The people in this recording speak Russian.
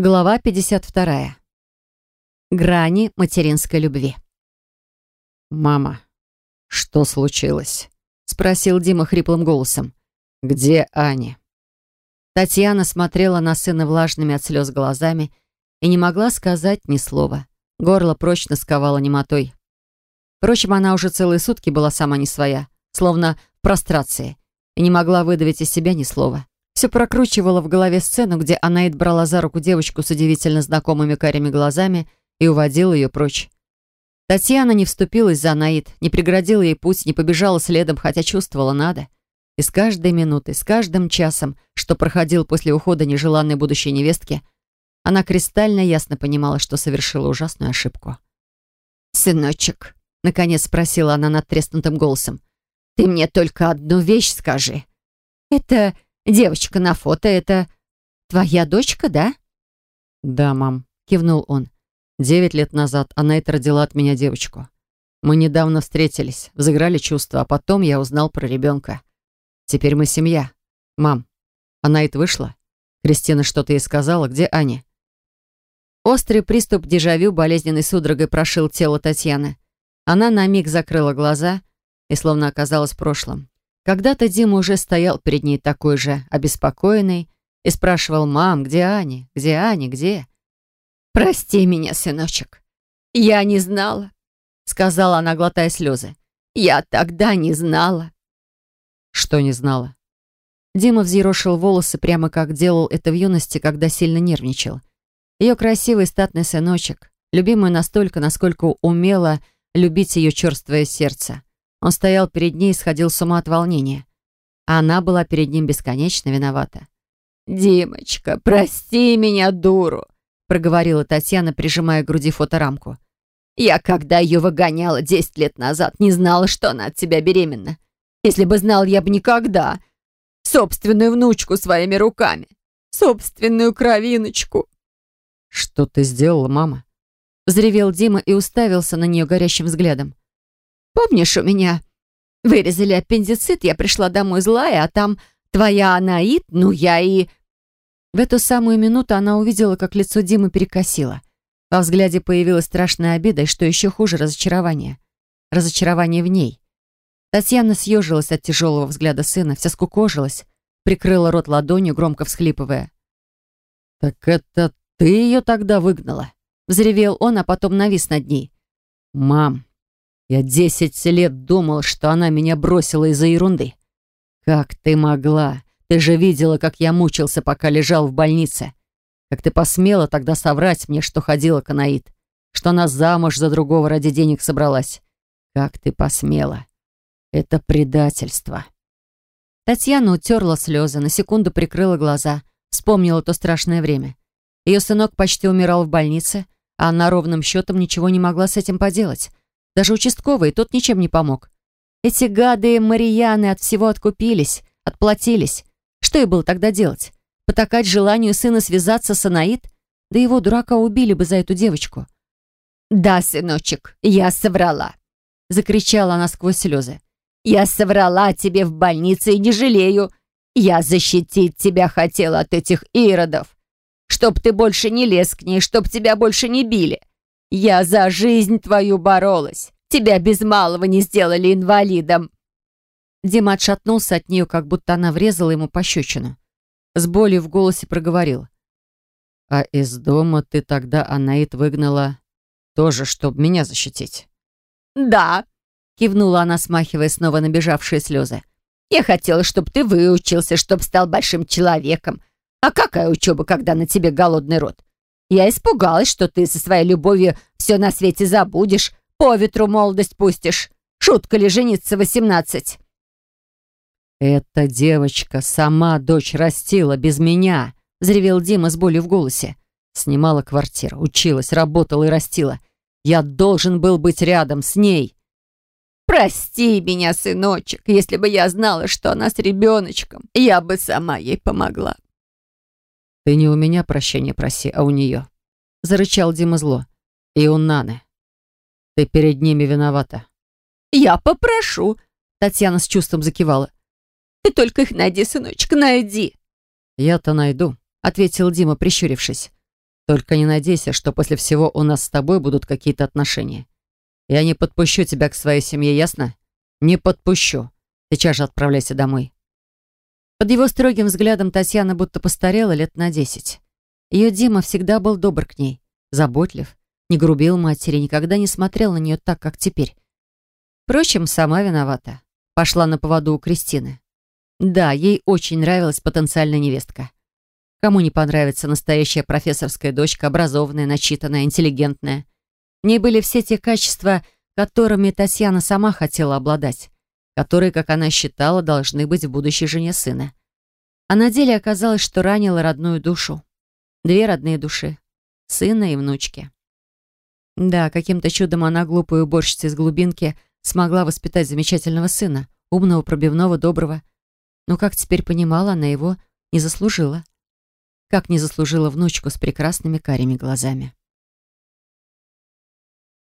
Глава 52. Грани материнской любви. «Мама, что случилось?» — спросил Дима хриплым голосом. «Где Аня?» Татьяна смотрела на сына влажными от слез глазами и не могла сказать ни слова. Горло прочно сковало немотой. Впрочем, она уже целые сутки была сама не своя, словно в прострации, и не могла выдавить из себя ни слова. Все прокручивала в голове сцену, где Анаид брала за руку девочку с удивительно знакомыми карими глазами и уводила ее прочь. Татьяна не вступилась за Анаид, не преградила ей путь, не побежала следом, хотя чувствовала надо. И с каждой минутой, с каждым часом, что проходил после ухода нежеланной будущей невестки, она кристально ясно понимала, что совершила ужасную ошибку. «Сыночек», — наконец спросила она надтреснутым голосом, «ты мне только одну вещь скажи. Это Девочка на фото — это твоя дочка, да?» «Да, мам», — кивнул он. «Девять лет назад она это родила от меня девочку. Мы недавно встретились, взыграли чувства, а потом я узнал про ребенка. Теперь мы семья. Мам, она это вышла? Кристина что-то ей сказала. Где Аня?» Острый приступ дежавю болезненной судорогой прошил тело Татьяны. Она на миг закрыла глаза и словно оказалась в прошлом. Когда-то Дима уже стоял перед ней такой же, обеспокоенный, и спрашивал, «Мам, где Аня? Где Аня? Где?» «Прости меня, сыночек. Я не знала», — сказала она, глотая слезы. «Я тогда не знала». «Что не знала?» Дима взъерошил волосы, прямо как делал это в юности, когда сильно нервничал. Ее красивый статный сыночек, любимый настолько, насколько умело любить ее черствое сердце. Он стоял перед ней и сходил с ума от волнения. А она была перед ним бесконечно виновата. «Димочка, прости меня, дуру!» проговорила Татьяна, прижимая к груди фоторамку. «Я, когда ее выгоняла десять лет назад, не знала, что она от тебя беременна. Если бы знал, я бы никогда. Собственную внучку своими руками. Собственную кровиночку». «Что ты сделала, мама?» Взревел Дима и уставился на нее горящим взглядом. Помнишь, у меня вырезали аппендицит, я пришла домой злая, а там твоя Анаит, ну я и...» В эту самую минуту она увидела, как лицо Димы перекосило. Во взгляде появилась страшная обида, и что еще хуже, разочарование. Разочарование в ней. Татьяна съежилась от тяжелого взгляда сына, вся скукожилась, прикрыла рот ладонью, громко всхлипывая. «Так это ты ее тогда выгнала?» Взревел он, а потом навис над ней. «Мам, я десять лет думал, что она меня бросила из-за ерунды. Как ты могла? Ты же видела, как я мучился, пока лежал в больнице. Как ты посмела тогда соврать мне, что ходила Канаид, что она замуж за другого ради денег собралась. Как ты посмела? Это предательство. Татьяна утерла слезы, на секунду прикрыла глаза, вспомнила то страшное время. Ее сынок почти умирал в больнице, а она ровным счетом ничего не могла с этим поделать. Даже участковый, тот ничем не помог. Эти гады Марияны от всего откупились, отплатились. Что и было тогда делать? Потакать желанию сына связаться с Анаид? Да его дурака убили бы за эту девочку. «Да, сыночек, я соврала», — закричала она сквозь слезы. «Я соврала тебе в больнице и не жалею. Я защитить тебя хотела от этих иродов. Чтоб ты больше не лез к ней, чтоб тебя больше не били. Я за жизнь твою боролась. Тебя без малого не сделали инвалидом. Дима отшатнулся от нее, как будто она врезала ему пощечину. С болью в голосе проговорил. «А из дома ты тогда Анаит выгнала тоже, чтобы меня защитить?» «Да», — кивнула она, смахивая снова набежавшие слезы. «Я хотела, чтобы ты выучился, чтобы стал большим человеком. А какая учеба, когда на тебе голодный рот? Я испугалась, что ты со своей любовью все на свете забудешь, по ветру молодость пустишь. Шутка ли жениться восемнадцать?» «Эта девочка сама дочь растила без меня», — взревел Дима с болью в голосе. Снимала квартиру, училась, работала и растила. Я должен был быть рядом с ней. «Прости меня, сыночек, если бы я знала, что она с ребеночком, я бы сама ей помогла». «Ты не у меня прощения проси, а у нее», — зарычал Дима зло. «И у Наны. Ты перед ними виновата». «Я попрошу», — Татьяна с чувством закивала. «Ты только их найди, сыночек, найди». «Я-то найду», — ответил Дима, прищурившись. Только не надейся, что после всего у нас с тобой будут какие-то отношения. Я не подпущу тебя к своей семье, ясно? Не подпущу. Сейчас же отправляйся домой». Под его строгим взглядом Татьяна будто постарела лет на десять. Ее Дима всегда был добр к ней, заботлив, не грубил матери, никогда не смотрел на нее так, как теперь. Впрочем, сама виновата. Пошла на поводу у Кристины. Да, ей очень нравилась потенциальная невестка. Кому не понравится настоящая профессорская дочка, образованная, начитанная, интеллигентная. В ней были все те качества, которыми Татьяна сама хотела обладать, которые, как она считала, должны быть в будущей жене сына. А на деле оказалось, что ранила родную душу. Две родные души. Сына и внучки. Да, каким-то чудом она, глупую уборщица из глубинки, смогла воспитать замечательного сына, умного, пробивного, доброго. Но, как теперь понимала, она его не заслужила как не заслужила внучку с прекрасными карими глазами.